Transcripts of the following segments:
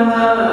Amen.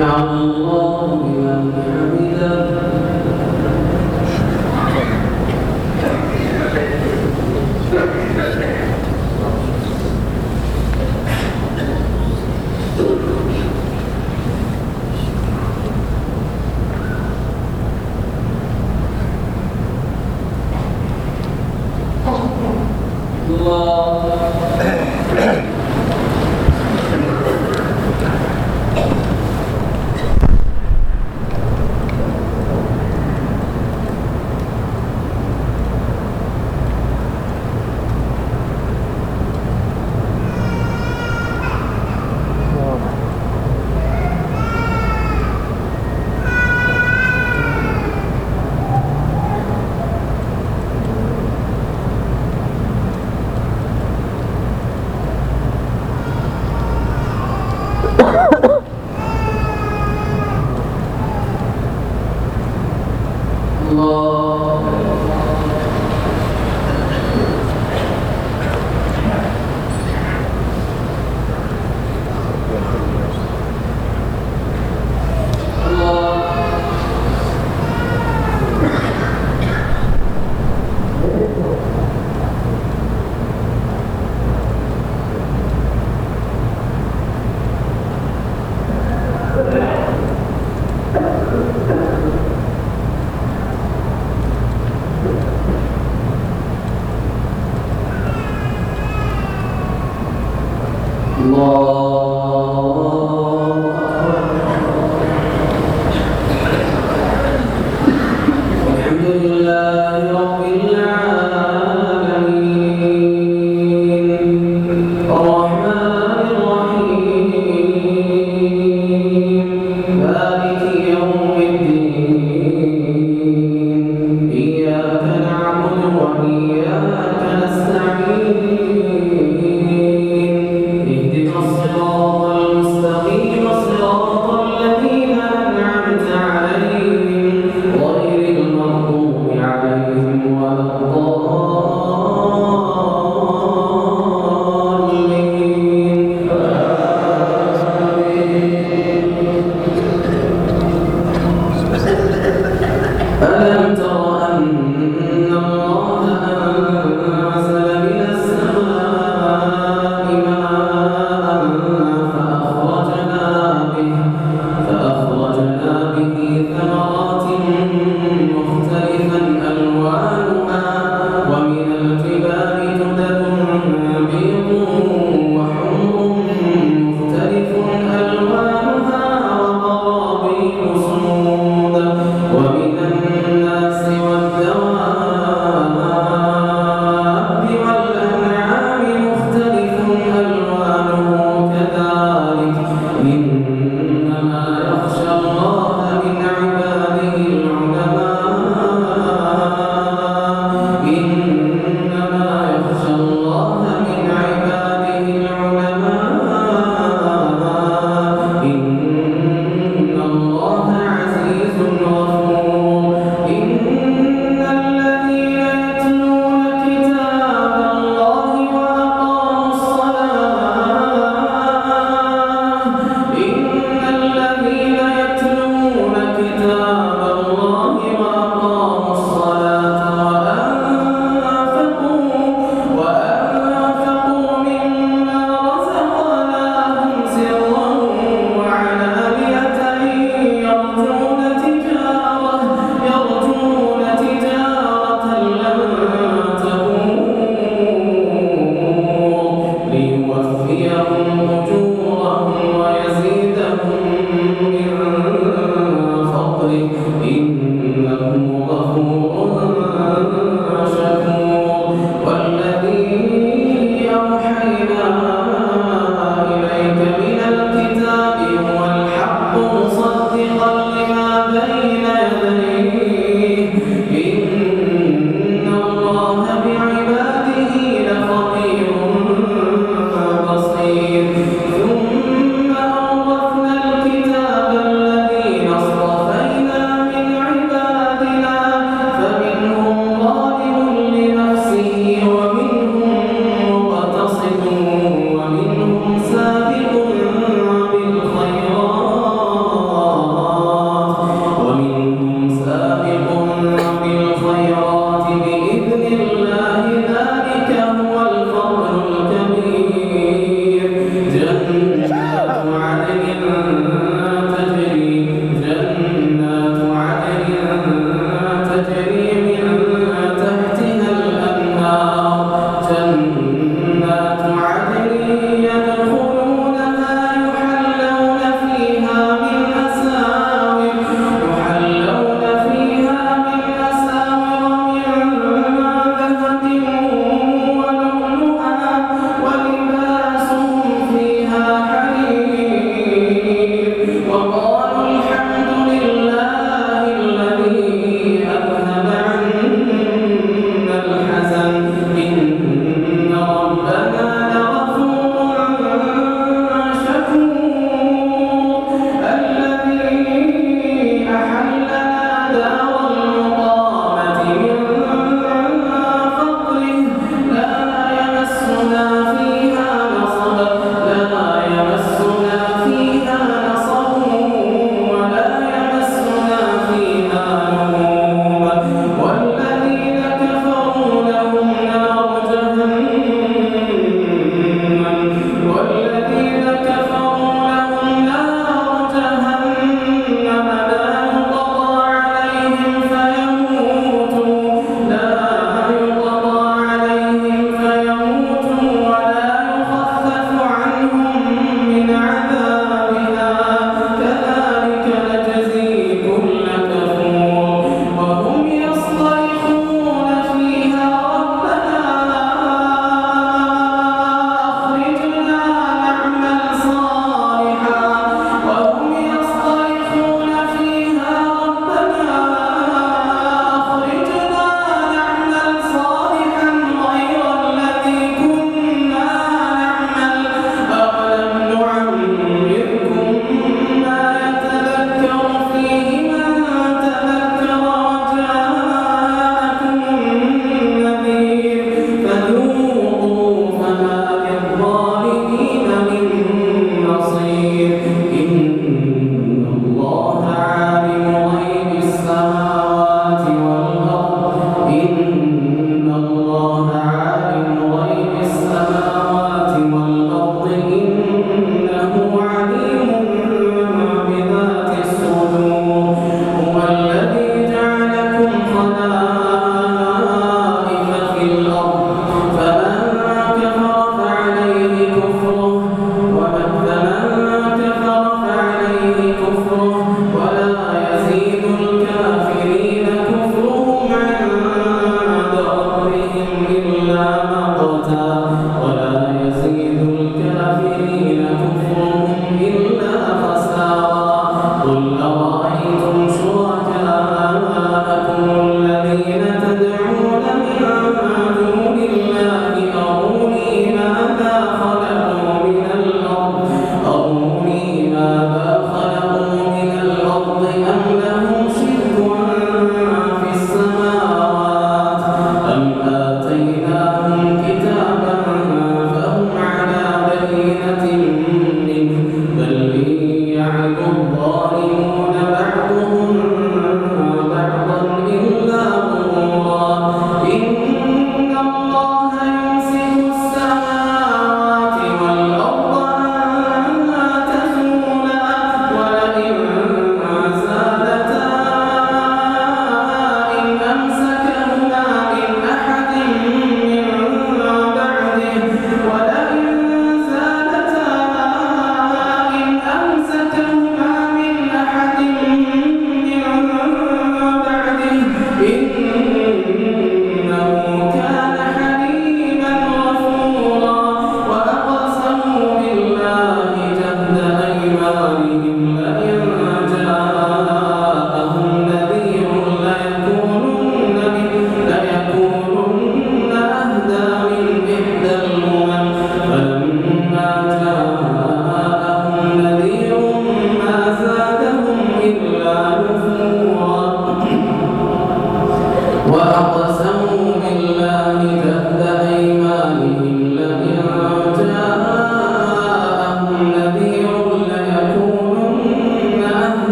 سمع الله لمن حمده.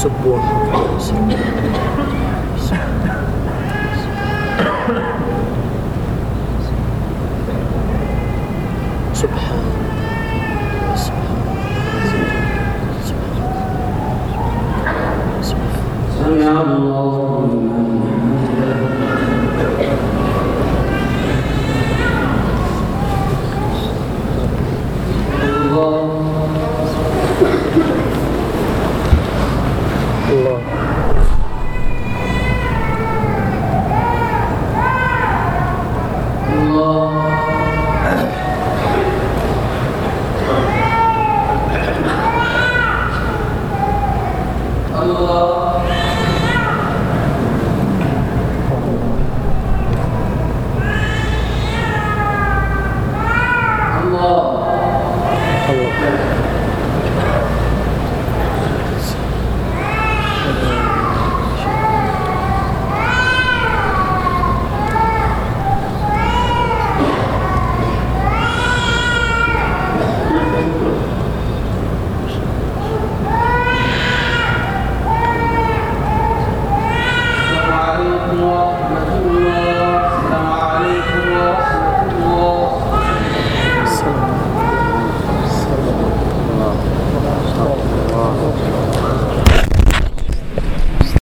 sebuah organisasi. Subhanallah. Subhanallah. 哥